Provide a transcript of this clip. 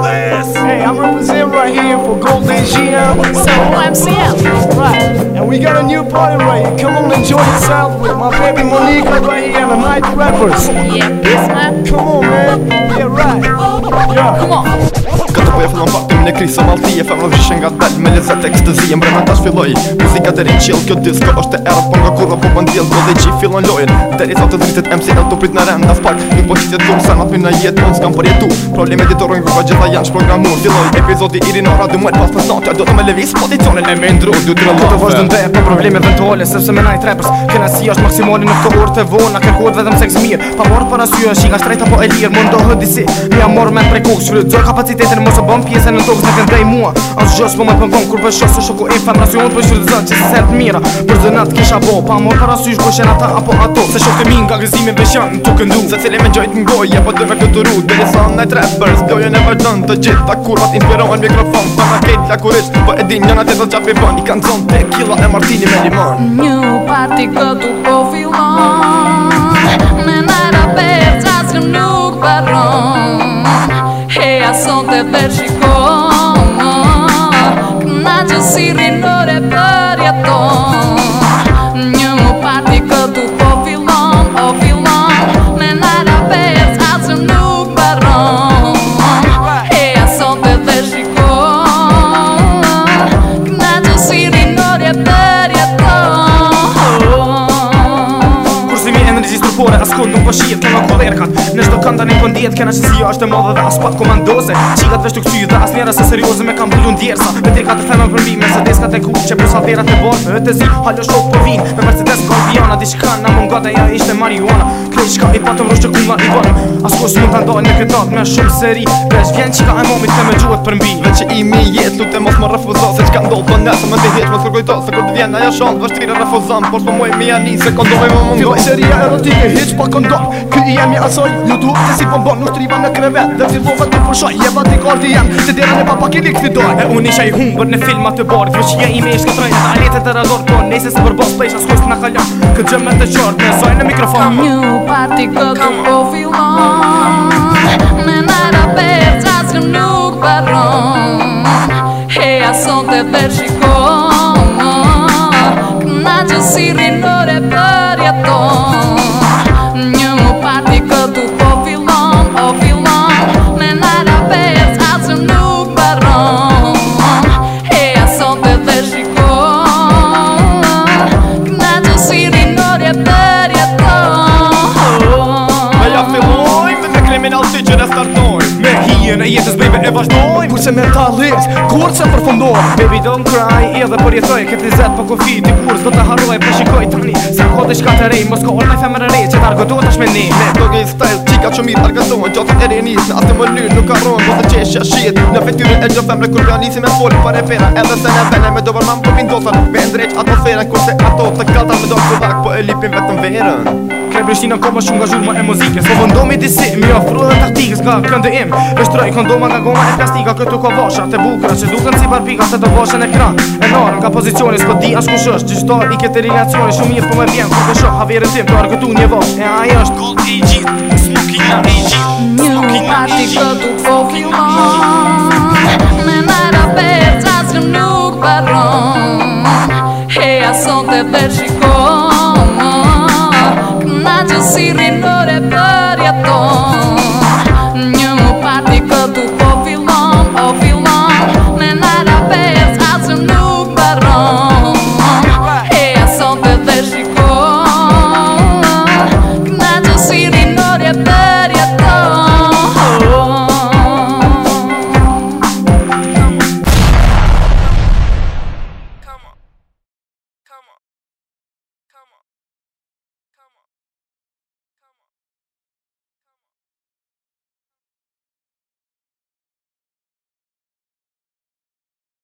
Hey, I represent right here for Golden GM. So OMCL. Right. And we got a new party right here. Come on, enjoy yourself with my baby Monica right here and the night rappers. Yeah, this man. Come on, man. Yeah, right. Yeah. Come on. në krisë o e Femë vishë nga bel me lezet ekstëzije Mbre me tash filloj muzika të rinqil Kjo disko është e erë Por nga kurva po bëndil Do dhe qi fillon lojen Deri sa të dritit MCL të prit në rem Das park nuk po qitit tur Sa natë mirë në jetë Unë s'kam përjetu Problemet të rojnë grupa gjitha janë që programu Filloj epizodi i rinora Dë mërë pas pesantja Do të me levis pozicionin po Mi amor me Shkos po të këndrej mua Asë gjësë për më të pëngon Kur për shosë Së shoko e për shërë të zënë Që se se të mira Për zënat kisha bo Pa më të rasysh Për shënë ata apo ato Se shokë të minë Ka grëzimin për shënë Në të këndu Se cilin me gjojtë në gojë E po të vërë këtë rrugë dhe sa në e trebërës Do jo në vërdën të gjithë Ta inspirohen mikrofon Pa në kejtë la Po e din njëna të të qafi bon I kanë zonë Tequila e martini me limon New party këtu po filon Oh. kod nuk po shihet kemë kod dhe rkat në çdo kënd tani po ndihet kena se si është e madhe dhe as pa komandose çikat të këtu dhe as njëra se serioze me kam bulun djersa me tre katër fenë për me se deskat e kuçë po sa vera të bosh me të zi halo shok po vin me mercedes kombiona diç kanë na mungon ajo ishte marijuana kish ka i patë vrosh të kuma i bon as kus mund ta ndonë këtë natë me shumë seri pres vjen çka e momit se më duhet për mbi vetë i mi jet lutem mos më refuzo se çka ndodh po na më të jetë mos kërkoj tosë kur të vjen ajo shon vështirë refuzon por po më mia nisë kondoj më mungon seria erotike hiç pa po këndon Ky i jemi asoj, ju duhet se si pëmbon po Nushtriva në krevet dhe fillova të përshoj Jeba t'i kardi jem, të dira në papa kili këti doj E unë isha i humbër në filmat të bardh Vjo që je i me ishka trojnë Në aletet e radhor të nese se përbos për isha s'kojsh t'na kalon Këtë gjëmë të qërë, në zoj në mikrofon Kam një pati këtë po fillon Me nara për qasë nuk baron Heja son të për shikon Këna që si rinore për Kemi në altë që në startoj Me hien e jetës baby e vazhdoj Pur se mentalis, kur se përfundoj Baby don't cry, i edhe përjetoj Këtë një zetë për kofi, ti kur s'do të haroj Për po shikoj të një, se në kodë i shka të rej Mosko all femër e rej, që t'argo duhet është me një Me do style, qika që mi t'argëtojnë Gjotë e rinis, në më lyrë, nuk arrojnë Bo të qeshja shit, në fetyre e gjë Kur me se do ato të Me do kovak, po e lipin vetëm verën Prishtina ka më shumë nga zhurma e muzikës Po vëndomi disi, mi ofru dhe taktikës Ka këndë im, pështroj këndoma nga goma e plastika Këtu ka vasha, të bukra, që duken si barbika Se të vashen e kran, e narën ka pozicionis Po di asku shësht, që gjithar i këtë relacionis Shumë mirë po me vjen, ku pësho haverin tim Tuar këtu një vash, e aja është Gold AG, Smoking AG Smoking AG Një Me në rapet, nuk baron tanto